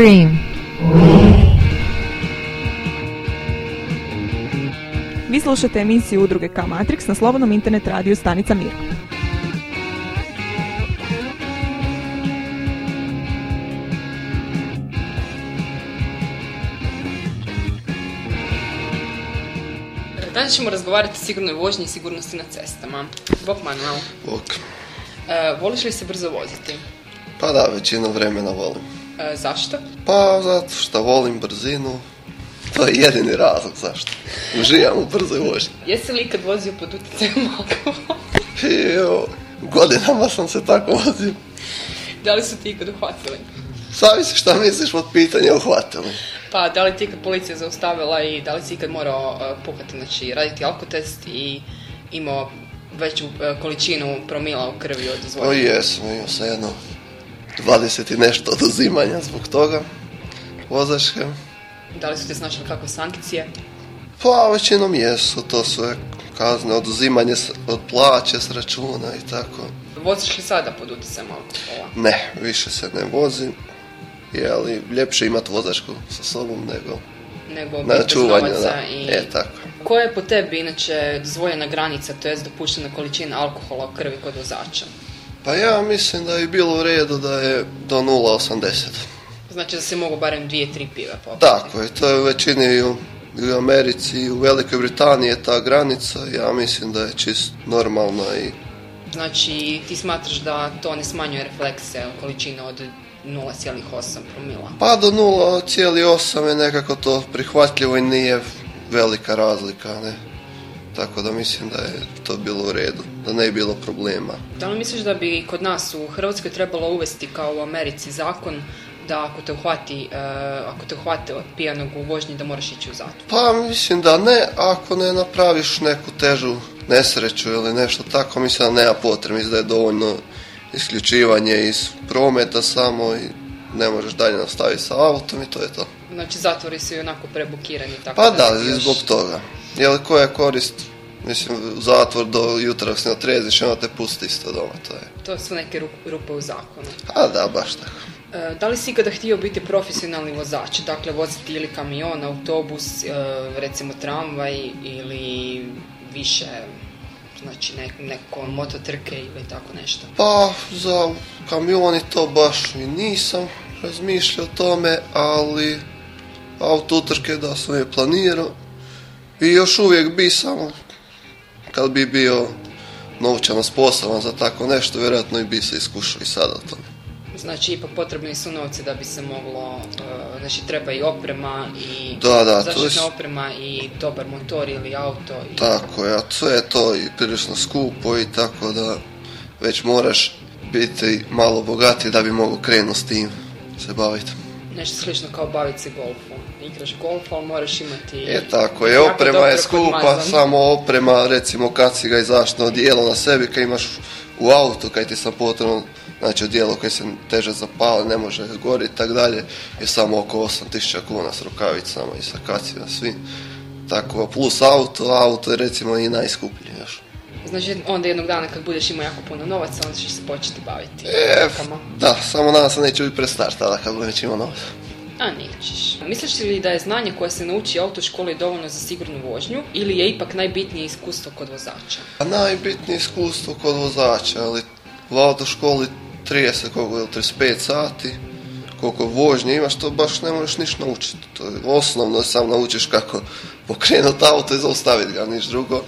Stream. Vi slušate emisiju udruge K Matrix na slobodnom internet radiju Stanica Mir. Danas ćemo razgovarati o sigurnoj vožnji i sigurnosti na cestama. Bog Manuel, Bok. e, voliš li se brzo voziti? Pa da, većinu vremena volim. E, zašto? Pa zato što volim brzinu. To je jedini razlog zašto. Uživam u brzoj vožnji. Jesi li ikad vozio pod utjecajem alkohola? Godinama sam se tako vozio. Da li su ti ikad uhvatili? Zavisi šta misliš pod pitanje uhvatili. Pa da li ti ikad policija zaustavila i da li si ikad morao e, puhati, znači raditi alkotest i imao veću e, količinu promila u krvi od O dozvoljenog? jesam, imao sam jedno 20 i nešto oduzimanja zbog toga. Vozačke. Da li su te snašli kakve sankcije? Pa većinom jesu, to su je kazne, oduzimanje od plaće, s računa i tako. Voziš li sada pod utjecajem alkohola? Ne, više se ne vozim. Je li ljepše imati vozačku sa sobom nego Nego na novaca da. i... E, tako. Koja je po tebi inače dozvoljena granica, to jest dopuštena količina alkohola u krvi kod vozača? Pa ja mislim da bi bilo u redu da je do 0,80. Znači da se mogu barem dvije, tri pive popiti. Tako je, to je u većini i u, i u Americi i u Velikoj Britaniji je ta granica. Ja mislim da je čist normalna i Znači ti smatraš da to ne smanjuje reflekse u količine od 0,8 promila? pa do 0,8 je nekako to prihvatljivo i nije velika razlika, ne. Tako da mislim da je to bilo u redu, da ne bi bilo problema. Da li misliš da bi kod nas u Hrvatskoj trebalo uvesti kao u Americi zakon da ako te uhvati, e, ako te uhvate od pijanog u vožnji da moraš ići u zatvor? Pa mislim da ne, ako ne napraviš neku težu nesreću ili nešto tako, mislim da nema potrebe, mislim da je dovoljno isključivanje iz prometa samo i ne možeš dalje nastaviti sa autom i to je to. Znači zatvori su i onako prebukirani tako Pa da, još- zbog toga. Jel koja je korist, mislim, zatvor do jutra se ne otreziš, onda te pusti isto doma, to je. To su neke ru- rupe u zakonu. A da, baš tako. E, Da li si ikada htio biti profesionalni vozač? Dakle, voziti ili kamion, autobus, e, recimo tramvaj ili više, znači nek, neko mototrke ili tako nešto? Pa, za kamioni to baš i nisam razmišljao o tome, ali auto utrke da sam je planirao. I još uvijek bi samo, kad bi bio novčano sposoban za tako nešto, vjerojatno i bi se iskušao i sada o tome. Znači, ipak potrebni su novci da bi se moglo, e, znači treba i oprema i Da, da, zaštitna je- oprema i dobar motor ili auto. I... Tako je, a sve je to i prilično skupo i tako da već moraš biti malo bogatiji da bi mogu krenuti s tim se baviti. Nešto slično kao baviti se golfom. Igraš golf, ali moraš imati... Je tako je, oprema je skupa, samo oprema, recimo kad si ga i zaštitno odijelo na sebi, kad imaš u autu, kad ti sam potrebno, znači odijelo koje se teže zapali, ne može goriti i tak dalje, je samo oko 8000 kuna s rukavicama i sa kacima, svi. Tako, plus auto, auto je recimo i najskuplji još. Znači, onda jednog dana kad budeš imao jako puno novaca, onda ćeš se početi baviti E, da, samo nadam se neće biti prestar tada kad budem već imao novac. A nećeš. Misliš li da je znanje koje se nauči u autoškoli dovoljno za sigurnu vožnju ili je ipak najbitnije iskustvo kod vozača? A najbitnije iskustvo kod vozača, ali u autoškoli 30, koliko je, 35 sati, koliko vožnje imaš, to baš ne možeš ništa naučiti. To je osnovno, sam naučiš kako pokrenuti auto i zaustaviti ga, niš drugo.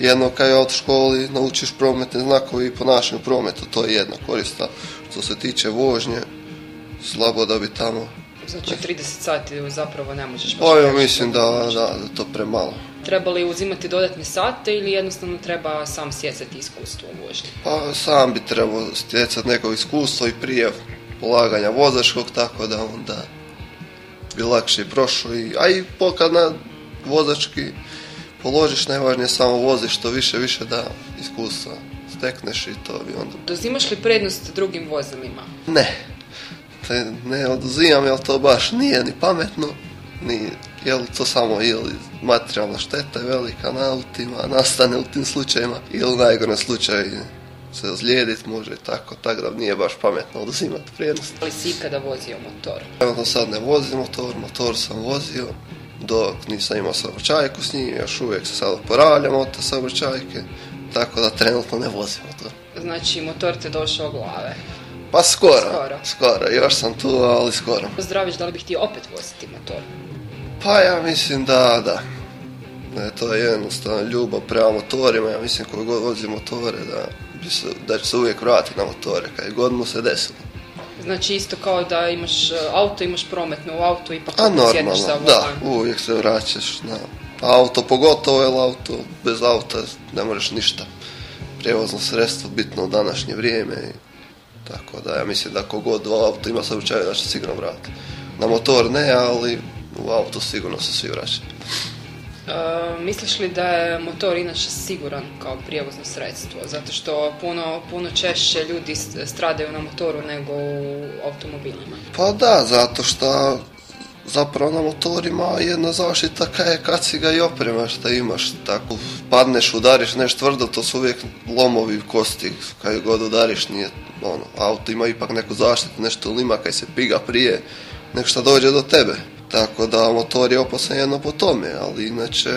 Jedno kad je autoškoli naučiš prometne znakove i ponašanje u prometu, to je jedna korista. Što se tiče vožnje, slabo da bi tamo... Znači, 30 sati zapravo ne možeš baš Pa ja mislim da, da, to premalo. Treba li uzimati dodatne sate ili jednostavno treba sam stjecati iskustvo u vožnji? Pa sam bi trebao stjecati neko iskustvo i prije polaganja vozačkog, tako da onda bi lakše prošao. I, a i po- kad na vozački položiš, najvažnije je samo voziš što više, više da iskustva stekneš i to bi onda... Dozimaš li prednost drugim vozilima? Ne, te ne oduzimam, jer to baš nije ni pametno, ni, jel to samo ili materijalna šteta je velika na autima, nastane u tim slučajevima, ili u najgorem slučaju se ozlijediti, može i tako, tako da nije baš pametno oduzimati prijednost. Ali si ikada vozio motor? Evo sad ne vozim motor, motor sam vozio, dok nisam imao saobraćajku s njim, još uvijek se sad oporavljam od te saobraćajke, tako da trenutno ne vozim motor. Znači, motor te došao glave. Pa skoro, Skoro. skoro, još sam tu, ali skoro. Pozdraviš, da li bi htio opet voziti motor? Pa ja mislim da, da. Je to jednostavno ljubav prema motorima, ja mislim koji god vozi motore da, bi se, da će se uvijek vratiti na motore, kad god mu se desilo. Znači, isto kao da imaš e, auto, imaš prometno u autu, ipak A sjedneš za normalno, da, uvijek se vraćaš na auto, pogotovo jer auto, bez auta ne možeš ništa. Prijevozno sredstvo bitno u današnje vrijeme i tako da ja mislim da kogod dva auto ima saobraćaj da će se sigurno vratiti. Na motor ne, ali u auto sigurno se svi vraćaju. E, misliš li da je motor inače siguran kao prijevozno sredstvo? Zato što puno, puno češće ljudi stradaju na motoru nego u automobilima. Pa da, zato što zapravo na motorima jedna zaštita kad, je, kad si ga i opremaš da imaš. Tako padneš, udariš nešto tvrdo, to su uvijek lomovi kosti. Kad god udariš nije, ono, auto ima ipak neku zaštitu, nešto lima kad se piga prije, nek šta dođe do tebe. Tako da motor je opasan jedno po tome, ali inače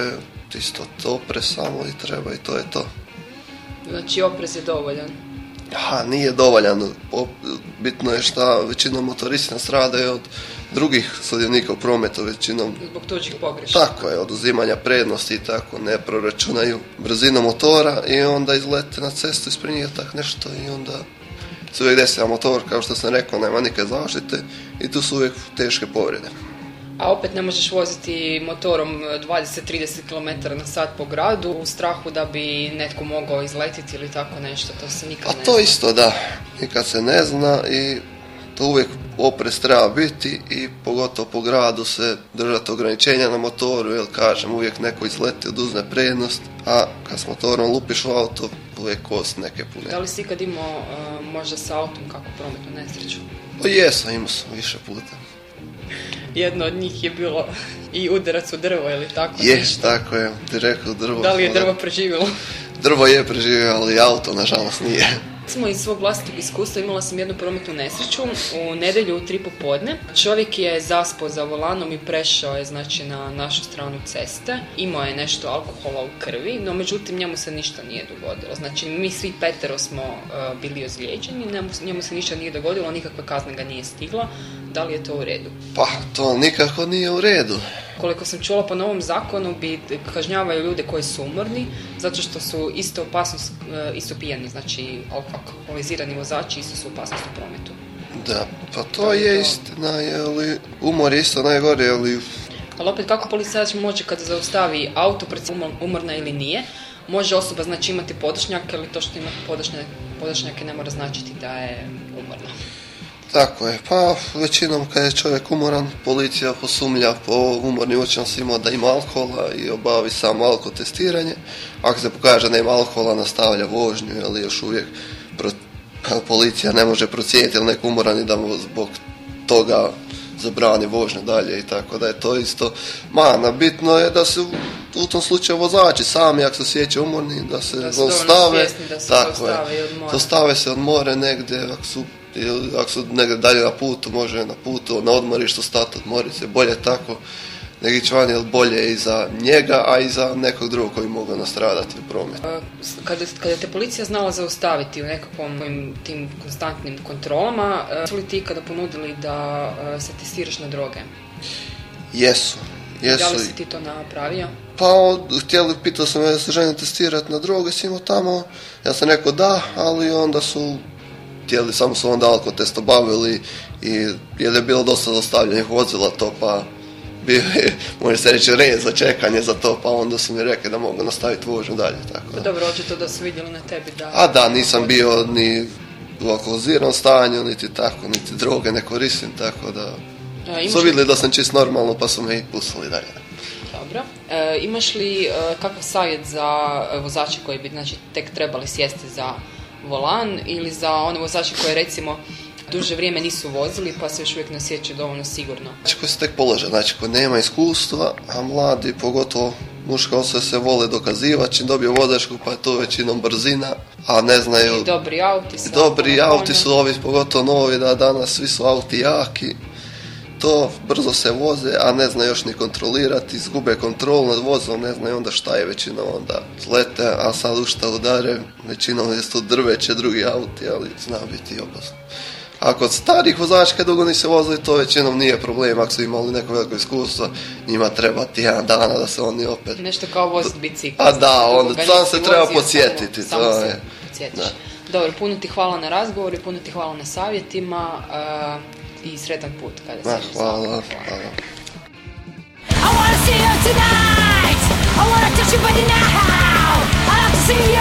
isto to pre samo i treba i to je to. Znači, oprez je dovoljan. Ha, nije dovoljan. Bitno je šta većinom motoristi stradaju od drugih sudionika u prometu, većinom Zbog tuđih pogrešaka. tako je, oduzimanja prednosti i tako, ne proračunaju brzinu motora i onda izlete na cestu ispred njih tak nešto i onda se uvijek desi, motor, kao što sam rekao, nema nikakve zaštite i tu su uvijek teške povrede. A opet ne možeš voziti motorom 20-30 km na sat po gradu u strahu da bi netko mogao izletiti ili tako nešto, to se nikad A ne to zna. isto da, nikad se ne zna i to uvijek oprez treba biti i pogotovo po gradu se držati ograničenja na motoru, jer kažem, uvijek neko izleti, oduzme prednost, a kad s motorom lupiš u auto, uvijek kost neke pune. Da li si ikad imao uh, možda sa autom kako prometnu nesreću? O jesam, imao sam više puta. Jedno od njih je bilo i udarac u drvo ili tako Je, nešto. tako je, direktno drvo. Da li je drvo preživjelo? Drvo je preživio, ali auto nažalost nije. Smo iz svog vlastitog iskustva imala sam jednu prometnu nesreću u nedjelju u tri popodne. Čovjek je zaspao za volanom i prešao je znači na našu stranu ceste. Imao je nešto alkohola u krvi, no međutim njemu se ništa nije dogodilo. Znači mi svi petero smo uh, bili ozlijeđeni, njemu, njemu se ništa nije dogodilo, nikakva kazna ga nije stigla. Da li je to u redu? Pa, to nikako nije u redu. Koliko sam čula po novom zakonu bi kažnjavaju ljude koji su umorni zato što su isto opasnost, e, isto pijani, znači alkoholizirani vozači isto su opasnost u prometu. Da, pa to je istina, je li umor je isto najgore, ali Ali opet kako policajac može kada zaustavi auto pred umor- umorna ili nije, može osoba znači imati podašnjak, ali to što ima podašnjak, podašnjake ne mora značiti da je umorna. Tako je. Pa, većinom kad je čovjek umoran, policija posumlja po umornim učenostima da ima alkohola i obavi samo alko testiranje. Ako se pokaže da ima alkohola, nastavlja vožnju, ali još uvijek pro- policija ne može procijeniti ili neko umoran i da mu zbog toga zabrani vožnju dalje i tako da je to isto mana. Bitno je da se u, tom slučaju vozači sami ako se osjećaju umorni da se Da svjesni da se tako je. Zaustave se odmore negdje ako su ili ako su negdje dalje na putu, može na putu, na odmorištu stati, odmoriti se, bolje tako nego ići van, jer bolje je i za njega, a i za nekog drugog koji mogu nastradati u prometu. Kada, kada te policija znala zaustaviti u nekakvom tim konstantnim kontrolama, su li ti kada ponudili da se testiraš na droge? Jesu, jesu. Da li si ti to napravio? Pa, htjeli, pitao sam ja se želim testirati na droge, svima tamo, ja sam rekao da, ali onda su htjeli, samo su onda alkotest obavili i jer je bilo dosta dostavljenih vozila to, pa bio je, može se reći, red za čekanje za to, pa onda su mi rekli da mogu nastaviti vožnju dalje, tako da. dobro, očito da su vidjeli na tebi da... A da, nisam bio ni u alkoholiziranom stanju, niti tako, niti droge ne koristim, tako da imaš su li- vidjeli da sam čist normalno, pa su me i pustili dalje. Dobro. E, imaš li e, kakav savjet za vozače koji bi znači, tek trebali sjesti za volan ili za one vozače koji recimo duže vrijeme nisu vozili pa se još uvijek ne osjećaju dovoljno sigurno? Znači koji se tek polože, znači koji nema iskustva, a mladi pogotovo Muška osobe se vole dokazivati, čim dobije vozačku pa je to većinom brzina, a ne znaju... I dobri auti. I dobri auti su ovi, pogotovo novi, da danas svi su auti jaki. To brzo se voze, a ne znaju još ni kontrolirati, izgube kontrol nad vozom, ne znaju onda šta je većinom onda lete, a sad u šta udare, većinom je to drveće, drugi auti, ali zna biti opasno. A kod starih vozača kad dugo nisi vozili, to većinom nije problem. Ako su imali neko veliko iskustvo, njima treba tjedan dana da se oni opet... Nešto kao voziti bicikl. A da, onda sam se treba podsjetiti. Samo, samo se podsjetiš. Dobro, puno ti hvala na razgovoru i puno ti hvala na savjetima uh, i sretan put kada se hvala, hvala. hvala. I wanna see you tonight I wanna touch you by the now I like to see you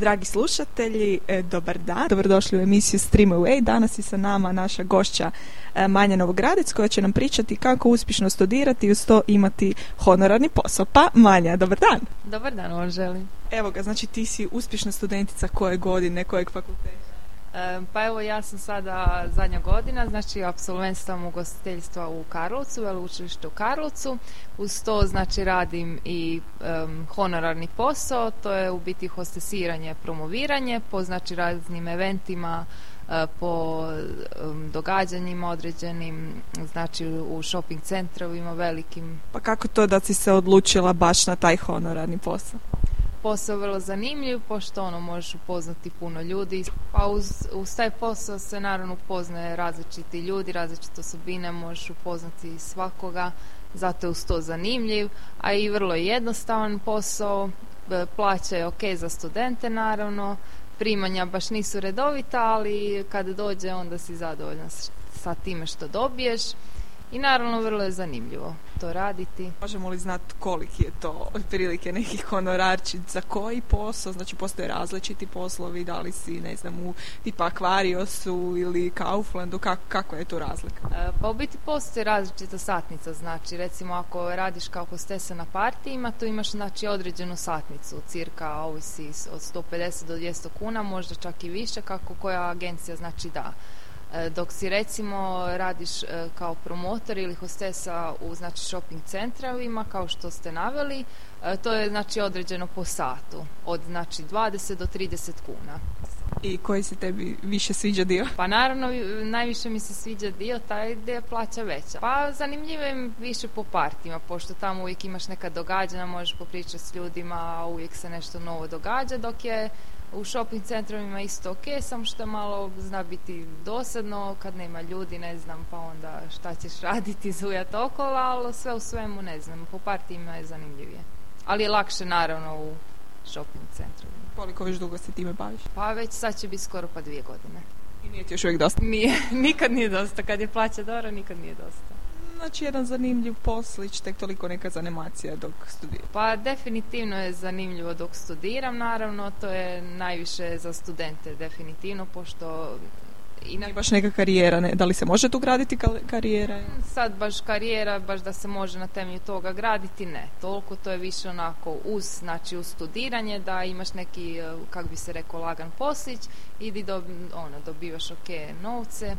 Dragi slušatelji, e, dobar dan, dobrodošli u emisiju Stream Away. Danas je sa nama naša gošća e, Manja Novogradec koja će nam pričati kako uspješno studirati i uz to imati honorarni posao. Pa Manja, dobar dan. Dobar dan vam želim. Evo ga, znači ti si uspješna studentica koje godine, kojeg fakulteta? Pa evo ja sam sada zadnja godina, znači absolvent sam ugostiteljstva u Karlovcu, veleučilište u Karlovcu. Uz to znači radim i honorarni posao, to je u biti hostesiranje, promoviranje po znači raznim eventima, e, po događanjima određenim, znači u shopping centrovima velikim. Pa kako to da si se odlučila baš na taj honorarni posao? Posao vrlo zanimljiv, pošto ono možeš upoznati puno ljudi. Pa uz, uz taj posao se naravno upoznaje različiti ljudi, različite osobine, možeš upoznati svakoga, zato je uz to zanimljiv, a i vrlo jednostavan posao, e, plaća je ok za studente naravno, primanja baš nisu redovita, ali kada dođe onda si zadovoljan sa time što dobiješ. I naravno vrlo je zanimljivo to raditi. Možemo li znati koliki je to otprilike neki honorarči za koji posao? Znači postoje različiti poslovi, da li si ne znam u tipa Akvariosu ili Kauflandu, kako, kako je to razlika? E, pa u biti postoji različita satnica, znači recimo ako radiš kao hostesa na partijima, tu imaš znači određenu satnicu, cirka ovisi od 150 do 200 kuna, možda čak i više kako koja agencija znači da. E, dok si recimo radiš e, kao promotor ili hostesa u znači shopping centravima kao što ste naveli, e, to je znači određeno po satu od znači 20 do 30 kuna. I koji se tebi više sviđa dio? Pa naravno najviše mi se sviđa dio taj gdje je plaća veća. Pa zanimljivo je više po partima, pošto tamo uvijek imaš neka događanja, možeš popričati s ljudima, uvijek se nešto novo događa, dok je u shopping centrovima isto ok, samo što malo zna biti dosadno kad nema ljudi, ne znam, pa onda šta ćeš raditi, zujat okolo, ali sve u svemu ne znam, po partijima je zanimljivije. Ali je lakše naravno u shopping centrovima. Koliko već dugo se time baviš? Pa već sad će biti skoro pa dvije godine. I nije ti još uvijek dosta? Nije, nikad nije dosta. Kad je plaća dobro, nikad nije dosta znači jedan zanimljiv poslić, tek toliko neka zanimacija dok studiram? Pa definitivno je zanimljivo dok studiram, naravno, to je najviše za studente, definitivno, pošto i na... baš neka karijera, ne? da li se može tu graditi karijera? Sad baš karijera, baš da se može na temelju toga graditi, ne. Toliko to je više onako uz, znači uz studiranje, da imaš neki, eh, kak bi se rekao, lagan poslić i di ono, dobivaš ok novce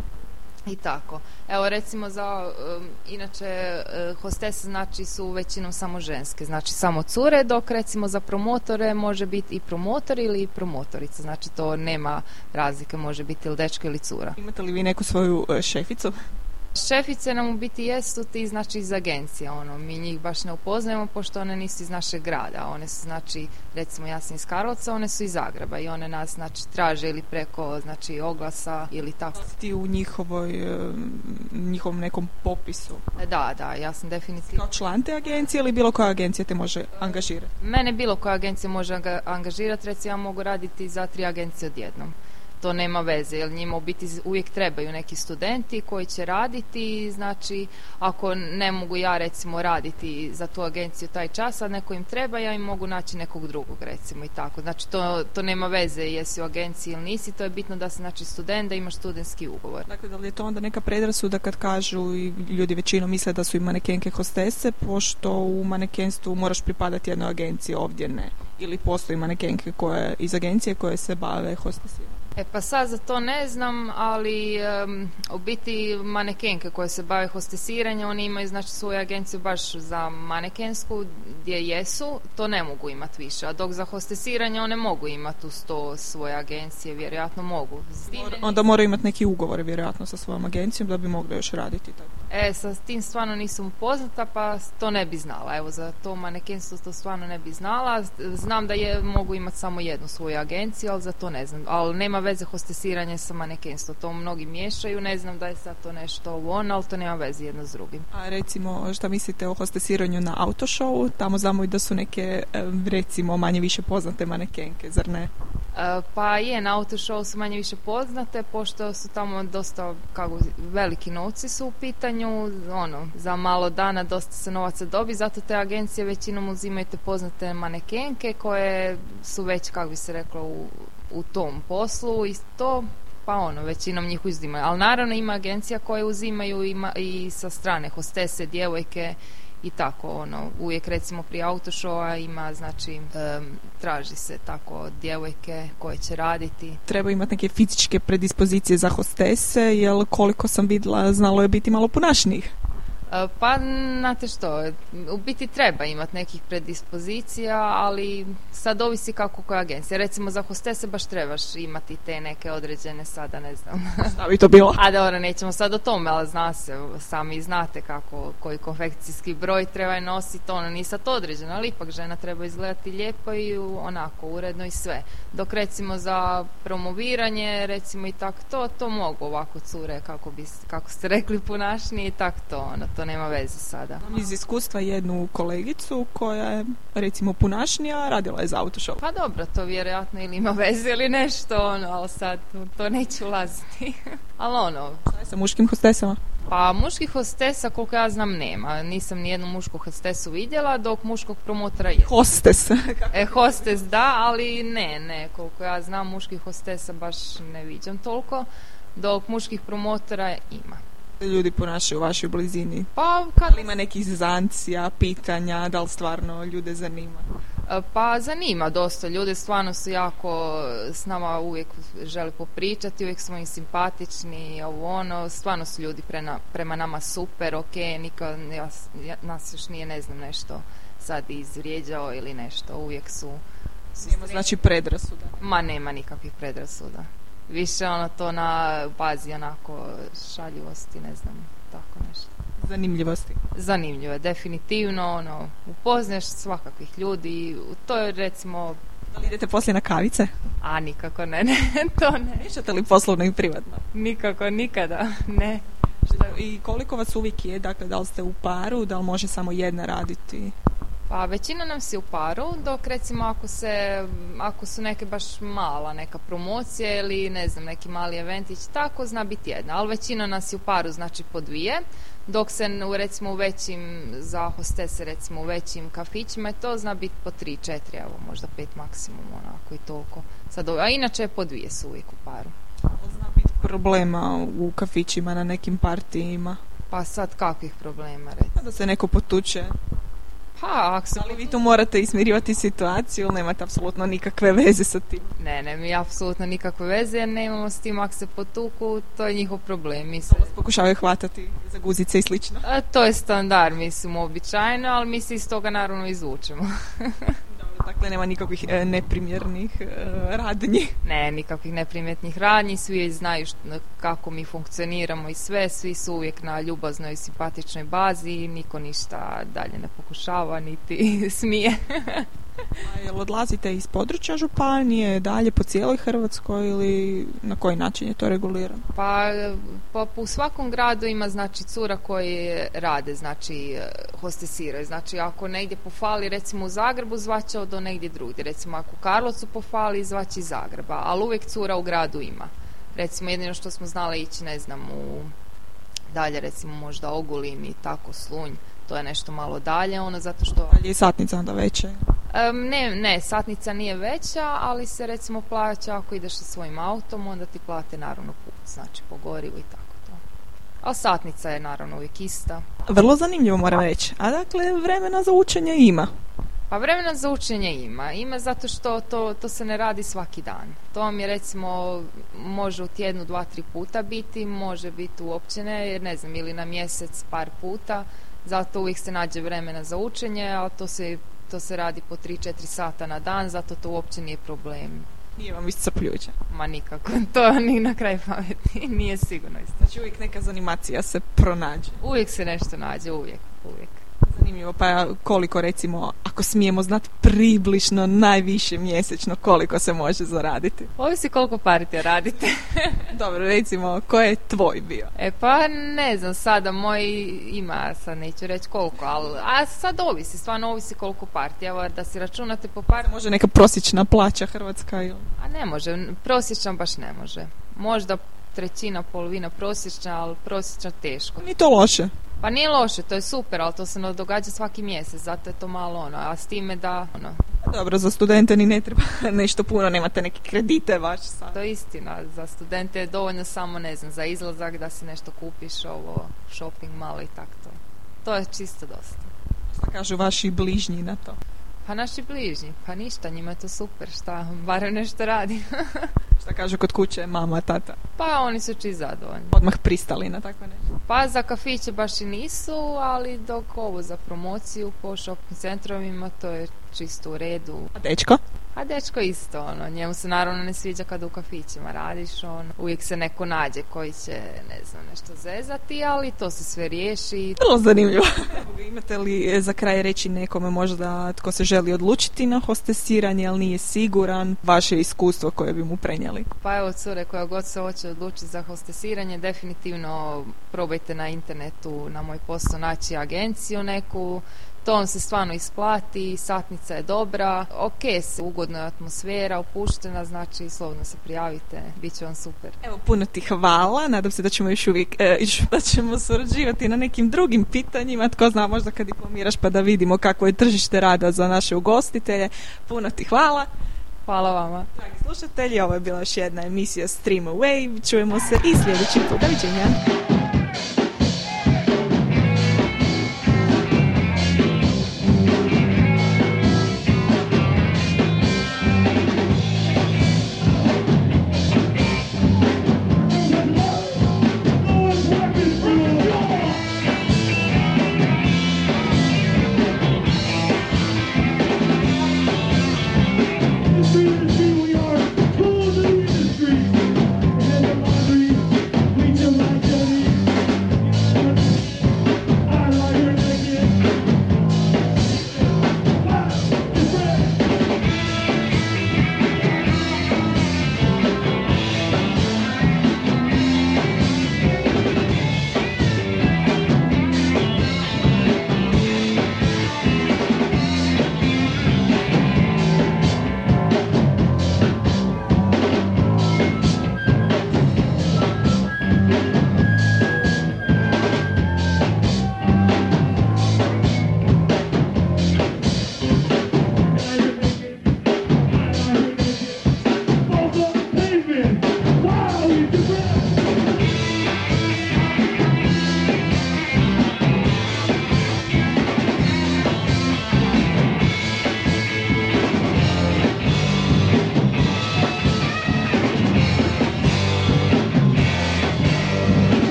i tako. Evo recimo za, inače uh, hostese znači su većinom samo ženske, znači samo cure, dok recimo za promotore može biti i promotor ili promotorica, znači to nema razlike, može biti ili dečko ili cura. Imate li vi neku svoju uh, šeficu? Šefice nam u biti jesu ti znači iz agencije, ono, mi njih baš ne upoznajemo pošto one nisu iz našeg grada, one su znači, recimo ja sam iz Karlovca, one su iz Zagreba i one nas znači traže ili preko znači oglasa ili tako. Ti u njihovoj, e, njihovom nekom popisu? Da, da, ja sam definitivno. Kao član te agencije ili bilo koja agencija te može angažirati? Mene bilo koja agencija može angažirati, recimo ja mogu raditi za tri agencije odjednom to nema veze jer njima u biti uvijek trebaju neki studenti koji će raditi znači ako ne mogu ja recimo raditi za tu agenciju taj čas a neko im treba ja im mogu naći nekog drugog recimo i tako. Znači to, to nema veze jesi u agenciji ili nisi to je bitno da si znači student da imaš studentski ugovor. Dakle da li je to onda neka predrasuda kad kažu i ljudi većinom misle da su i manekenke hostese pošto u manekenstvu moraš pripadati jednoj agenciji ovdje ne? Ili postoji manekenke koje iz agencije koje se bave hostesiranjem E pa sad za to ne znam, ali u biti manekenke koje se bave hostesiranjem, oni imaju znači svoju agenciju baš za manekensku gdje jesu, to ne mogu imati više. A dok za hostesiranje one mogu imati uz to svoje agencije, vjerojatno mogu. Onda moraju imati neki ugovor vjerojatno sa svojom agencijom da bi mogli još raditi. Tako. E, sa tim stvarno nisam upoznata pa to ne bi znala. Evo za to manekenstvo to stvarno ne bi znala. Znam da je mogu imati samo jednu svoju agenciju, ali za to ne znam. Ali nema veze hostesiranje sa manekenstvom. To mnogi miješaju, ne znam da je sad to nešto ovo ono, ali to nema veze jedno s drugim. A recimo, šta mislite o hostesiranju na autošovu? Tamo znamo i da su neke, recimo, manje više poznate manekenke, zar ne? E, pa je, na autošovu su manje više poznate, pošto su tamo dosta kako, veliki novci su u pitanju, ono, za malo dana dosta se novaca dobi, zato te agencije većinom uzimaju te poznate manekenke koje su već, kako bi se reklo, u u tom poslu i to pa ono, većinom njih uzimaju. Ali naravno ima agencija koje uzimaju ima i sa strane hostese, djevojke i tako ono. Uvijek recimo prije autošova ima znači traži se tako djevojke koje će raditi. Treba imati neke fizičke predispozicije za hostese, jer koliko sam vidjela znalo je biti malo punašnijih. E, pa, znate što, u biti treba imati nekih predispozicija, ali sad ovisi kako koja agencija. Recimo za hostese baš trebaš imati te neke određene sada, ne znam. Šta bi to bilo? A dobro, nećemo sad o tome, ali zna se, sami znate kako, koji konfekcijski broj treba nositi, ono nije sad određeno, ali ipak žena treba izgledati lijepo i onako uredno i sve. Dok recimo za promoviranje, recimo i tak to, to mogu ovako cure, kako, bi, kako ste rekli, punašnije i tak to, ono, to nema veze sada. Iz iskustva jednu kolegicu koja je recimo punašnija, radila je za autošop. Pa dobro, to vjerojatno ili ima veze ili nešto, ono, ali sad to neću ulaziti. ali ono... Šta je sa muškim hostesama? Pa muških hostesa koliko ja znam nema. Nisam ni jednu mušku hostesu vidjela, dok muškog promotora je. Hostes. e, hostes da, ali ne, ne. Koliko ja znam muških hostesa baš ne viđam toliko, dok muških promotora ima ljudi ponašaju u vašoj blizini? Pa, kad... ima nekih zancija, pitanja, da li stvarno ljude zanima? E, pa zanima dosta, ljude stvarno su jako s nama uvijek žele popričati, uvijek smo im simpatični, ovo ono, stvarno su ljudi prema nama super, ok, niko ja, nas još nije ne znam nešto sad izvrijeđao ili nešto, uvijek su... su nema znači predrasuda? Ma nema nikakvih predrasuda više ono to na bazi onako šaljivosti, ne znam, tako nešto. Zanimljivosti. Zanimljivo je, definitivno, ono, upoznaš svakakvih ljudi, to je recimo... Da li idete poslije na kavice? A, nikako ne, ne, to ne. Mišate li poslovno i privatno? Nikako, nikada, ne. I koliko vas uvijek je, dakle, da li ste u paru, da li može samo jedna raditi? Pa većina nam si u paru, dok recimo ako, se, ako su neke baš mala neka promocija ili ne znam neki mali eventić, tako zna biti jedna, ali većina nas je u paru, znači po dvije, dok se u, recimo u većim, za hostese recimo u većim kafićima to zna biti po tri, četiri, evo možda pet maksimum onako i toliko. Sad, a inače po dvije su uvijek u paru. Zna biti problema u kafićima na nekim partijima? Pa sad kakvih problema recimo? Da se neko potuče pa, ako Ali vi tu morate ismirivati situaciju ili nemate apsolutno nikakve veze sa tim? Ne, ne, mi apsolutno nikakve veze jer nemamo s tim ako se potuku, to je njihov problem. Mi se... Pokušavaju hvatati za guzice i slično? A, to je standard, mislim, običajno, ali mi se iz toga naravno izvučemo. Dakle, nema nikakvih e, neprimjernih e, radnji. Ne, nikakvih neprimjetnih radnji, svi znaju kako mi funkcioniramo i sve, svi su uvijek na ljubaznoj simpatičnoj bazi, niko ništa dalje ne pokušava, niti smije. A jel odlazite iz područja županije, dalje po cijeloj Hrvatskoj ili na koji način je to regulirano? Pa, pa u svakom gradu ima znači cura koji rade, znači hostesiraju. Znači ako negdje pofali recimo u Zagrebu zvaće do negdje drugdje. Recimo ako u Karlovcu pofali zvaće iz Zagreba, ali uvijek cura u gradu ima. Recimo jedino što smo znali ići ne znam u dalje recimo možda Ogulin i tako Slunj to je nešto malo dalje, ono zato što... Ali je satnica onda veća? ne, ne, satnica nije veća, ali se recimo plaća ako ideš sa svojim autom, onda ti plate naravno put, znači po gorivu i tako to. A satnica je naravno uvijek ista. Vrlo zanimljivo moram reći. A dakle, vremena za učenje ima. Pa vremena za učenje ima. Ima zato što to, to se ne radi svaki dan. To vam je recimo, može u tjednu dva, tri puta biti, može biti uopće ne, jer ne znam, ili na mjesec par puta zato uvijek se nađe vremena za učenje, a to se, to se radi po 3-4 sata na dan, zato to uopće nije problem. Nije vam iscrpljuće? Ma nikako, to ni na kraj pameti, nije sigurno isto. Znači uvijek neka zanimacija se pronađe? Uvijek se nešto nađe, uvijek, uvijek. Zanimljivo, pa koliko recimo, ako smijemo znati približno najviše mjesečno koliko se može zaraditi? Ovisi koliko partija radite. Dobro, recimo, ko je tvoj bio? E pa ne znam, sada moj ima, sad neću reći koliko, ali a sad ovisi, stvarno ovisi koliko partija, da si računate po partiji. Može neka prosječna plaća Hrvatska ili? A ne može, prosječna baš ne može. Možda trećina, polovina prosječna, ali prosječna teško. Ni to loše. Pa nije loše, to je super, ali to se ne događa svaki mjesec, zato je to malo ono, a s time da ono... Dobro, za studente ni ne treba nešto puno, nemate neke kredite vaš sad. To je istina, za studente je dovoljno samo, ne znam, za izlazak da si nešto kupiš, ovo, shopping malo i tako to. To je čisto dosta. Šta kažu vaši bližnji na to? Pa naši bližnji, pa ništa, njima je to super, šta, barem nešto radi. šta kažu kod kuće, mama, tata? Pa oni su či zadovoljni. Odmah pristali na takve nešto? Pa za kafiće baš i nisu, ali dok ovo za promociju po shopping centrovima to je čisto u redu. A dečko? A dečko isto, ono, njemu se naravno ne sviđa kada u kafićima radiš, on, uvijek se neko nađe koji će, ne znam, nešto zezati, ali to se sve riješi. Vrlo zanimljivo. Imate li e, za kraj reći nekome možda tko se želi odlučiti na hostesiranje, ali nije siguran, vaše iskustvo koje bi mu prenijeli? Pa evo, cure koja god se hoće odlučiti za hostesiranje, definitivno probajte na internetu na moj posao naći agenciju neku, to vam se stvarno isplati, satnica je dobra, ok se, ugodna je atmosfera, opuštena, znači slobodno se prijavite, bit će vam super. Evo, puno ti hvala, nadam se da ćemo još uvijek, e, da ćemo surađivati na nekim drugim pitanjima, tko zna možda kad diplomiraš pa da vidimo kako je tržište rada za naše ugostitelje. Puno ti hvala. Hvala vama. Dragi slušatelji, ovo je bila još jedna emisija Stream Away, čujemo se i sljedeći put. Doviđenja.